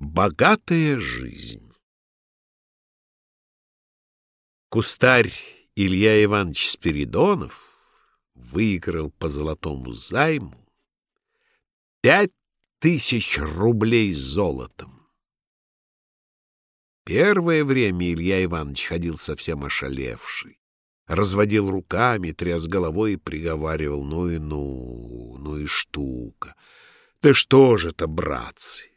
Богатая жизнь Кустарь Илья Иванович Спиридонов выиграл по золотому займу пять тысяч рублей золотом. Первое время Илья Иванович ходил совсем ошалевший, разводил руками, тряс головой и приговаривал, ну и ну, ну и штука. Да что же это, братцы?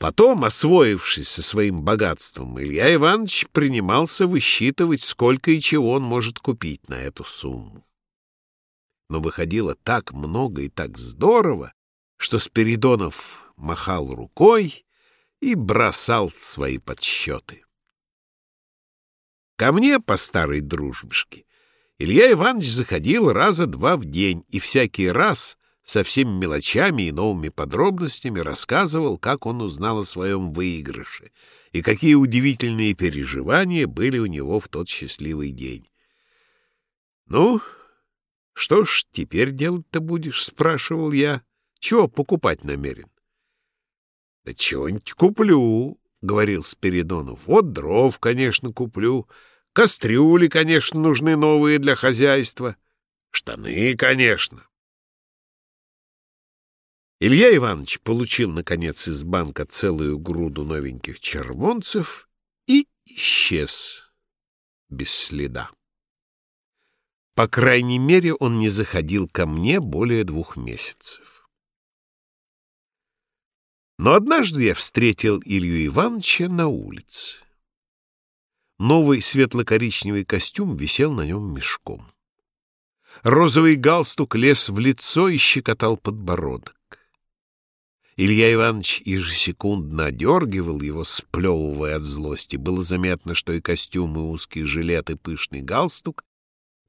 Потом, освоившись со своим богатством, Илья Иванович принимался высчитывать, сколько и чего он может купить на эту сумму. Но выходило так много и так здорово, что Спиридонов махал рукой и бросал свои подсчеты. Ко мне по старой дружбешке Илья Иванович заходил раза два в день, и всякий раз со всеми мелочами и новыми подробностями рассказывал, как он узнал о своем выигрыше и какие удивительные переживания были у него в тот счастливый день. «Ну, что ж теперь делать-то будешь?» — спрашивал я. «Чего покупать намерен?» «Да чего-нибудь куплю», — говорил Спиридонов. «Вот дров, конечно, куплю. Кастрюли, конечно, нужны новые для хозяйства. Штаны, конечно. Илья Иванович получил, наконец, из банка целую груду новеньких червонцев и исчез без следа. По крайней мере, он не заходил ко мне более двух месяцев. Но однажды я встретил Илью Ивановича на улице. Новый светло-коричневый костюм висел на нем мешком. Розовый галстук лез в лицо и щекотал подбородок. Илья Иванович ежесекундно одергивал его, сплевывая от злости. Было заметно, что и костюм, и узкий жилет, и пышный галстук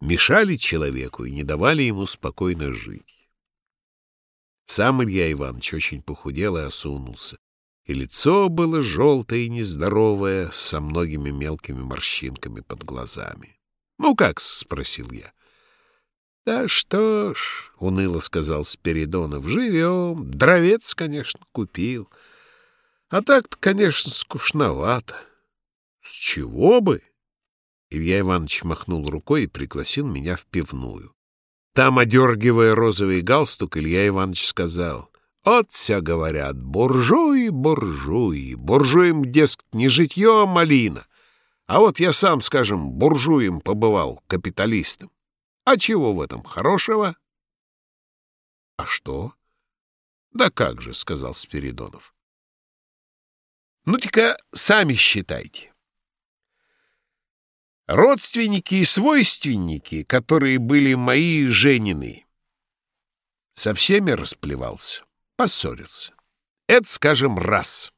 мешали человеку и не давали ему спокойно жить. Сам Илья Иванович очень похудел и осунулся, и лицо было желтое и нездоровое, со многими мелкими морщинками под глазами. — Ну как? — спросил я. — Да что ж, — уныло сказал Спиридонов, — живем. Дровец, конечно, купил. А так-то, конечно, скучновато. — С чего бы? Илья Иванович махнул рукой и пригласил меня в пивную. Там, одергивая розовый галстук, Илья Иванович сказал, «Вот все говорят, буржуи, буржуи, буржуям, дескать, не житье, а малина. А вот я сам, скажем, буржуем побывал, капиталистом. А чего в этом хорошего? — А что? — Да как же, — сказал Спиридонов. — Ну-ка, сами считайте. Родственники и свойственники, которые были мои женины, со всеми расплевался, поссорился. Это, скажем, раз.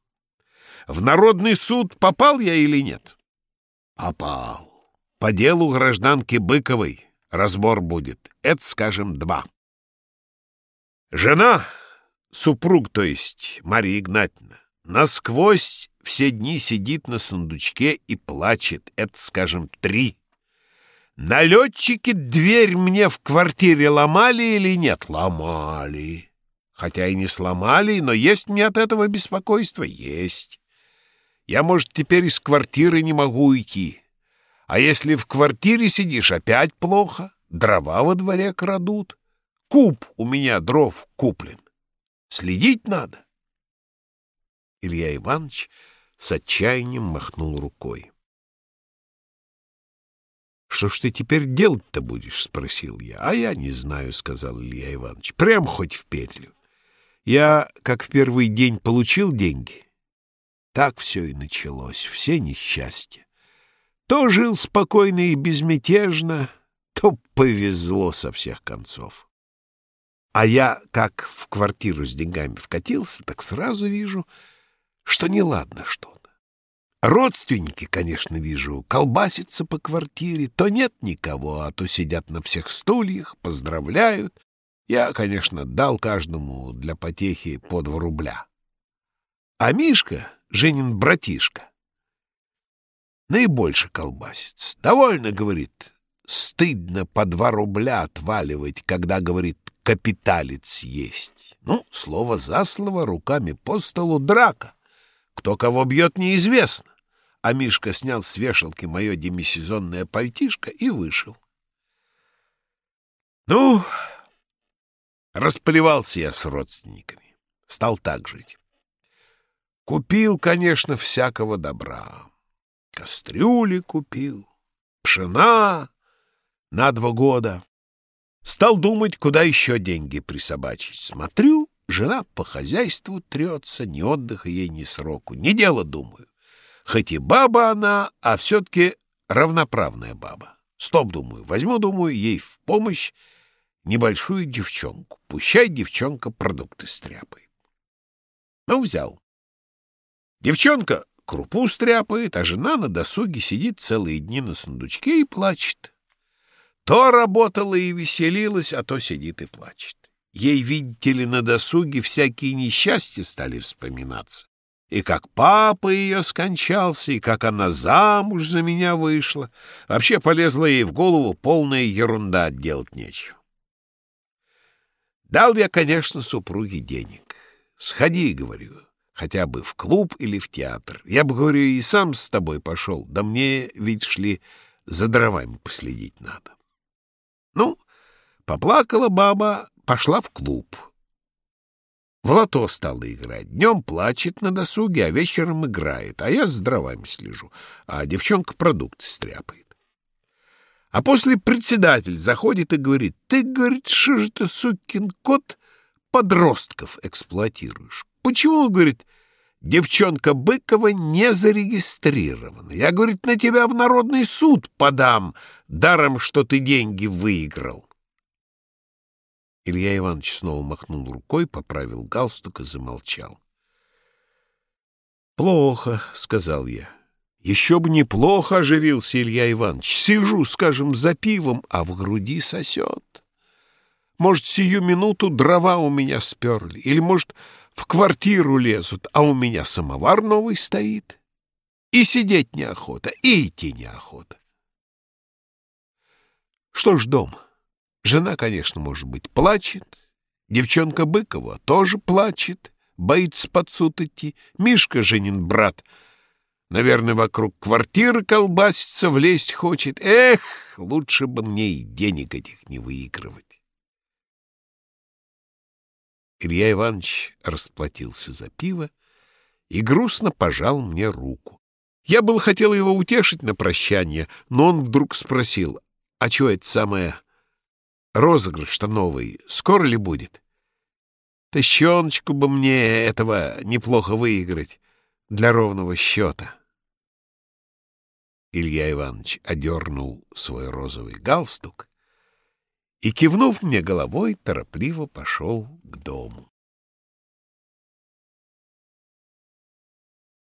В народный суд попал я или нет? Попал. По делу гражданки Быковой разбор будет. Это, скажем, два. Жена, супруг, то есть Мария Игнатьевна, насквозь все дни сидит на сундучке и плачет. Это, скажем, три. Налетчики дверь мне в квартире ломали или нет? Ломали. Хотя и не сломали, но есть мне от этого беспокойство? Есть. Я, может, теперь из квартиры не могу уйти. А если в квартире сидишь, опять плохо. Дрова во дворе крадут. Куб у меня дров куплен. Следить надо. Илья Иванович с отчаянием махнул рукой. — Что ж ты теперь делать-то будешь? — спросил я. — А я не знаю, — сказал Илья Иванович. — Прям хоть в петлю. Я, как в первый день получил деньги, так все и началось, все несчастья. То жил спокойно и безмятежно, то повезло со всех концов. А я, как в квартиру с деньгами вкатился, так сразу вижу, что неладно что-то. Родственники, конечно, вижу, колбасятся по квартире, то нет никого, а то сидят на всех стульях, поздравляют. Я, конечно, дал каждому для потехи по два рубля. А Мишка, Женин братишка, наибольше колбасится. Довольно, говорит, стыдно по два рубля отваливать, когда, говорит, капиталец есть. Ну, слово за слово, руками по столу драка. Кто кого бьет, неизвестно. А Мишка снял с вешалки мое демисезонное пальтишко и вышел. Ну, расплевался я с родственниками. Стал так жить. Купил, конечно, всякого добра. Кастрюли купил, пшена на два года. Стал думать, куда еще деньги присобачить. Смотрю, жена по хозяйству трется, ни отдыха ей, ни сроку. Не дело, думаю. Хоть и баба она, а все-таки равноправная баба. Стоп, думаю, возьму, думаю, ей в помощь небольшую девчонку. Пущай девчонка продукты стряпает. Ну, взял. Девчонка крупу стряпает, а жена на досуге сидит целые дни на сундучке и плачет. То работала и веселилась, а то сидит и плачет. Ей, видите ли, на досуге всякие несчастья стали вспоминаться. И как папа ее скончался, и как она замуж за меня вышла. Вообще полезла ей в голову полная ерунда, делать нечего. Дал я, конечно, супруге денег. Сходи, говорю, хотя бы в клуб или в театр. Я бы, говорю, и сам с тобой пошел, да мне, ведь шли, за дровами последить надо. Ну, поплакала баба, пошла в клуб. В лото стала играть. Днем плачет на досуге, а вечером играет. А я с дровами слежу, а девчонка продукты стряпает. А после председатель заходит и говорит, «Ты, — говорит, — что же ты, сукин кот, подростков эксплуатируешь? Почему, — говорит, — девчонка Быкова не зарегистрирована? Я, — говорит, — на тебя в народный суд подам, даром, что ты деньги выиграл». Илья Иванович снова махнул рукой, поправил галстук и замолчал. «Плохо», — сказал я. «Еще бы неплохо», — оживился Илья Иванович. «Сижу, скажем, за пивом, а в груди сосет. Может, сию минуту дрова у меня сперли, или, может, в квартиру лезут, а у меня самовар новый стоит. И сидеть неохота, и идти неохота. Что ж дом?» Жена, конечно, может быть, плачет. Девчонка Быкова тоже плачет, боится под суд идти. Мишка, Женин брат, наверное, вокруг квартиры колбасится, влезть хочет. Эх, лучше бы мне и денег этих не выигрывать. Илья Иванович расплатился за пиво и грустно пожал мне руку. Я был хотел его утешить на прощание, но он вдруг спросил, а что это самое Розыгрыш-то новый скоро ли будет? Тыщеночку бы мне этого неплохо выиграть для ровного счета. Илья Иванович одернул свой розовый галстук и, кивнув мне головой, торопливо пошел к дому.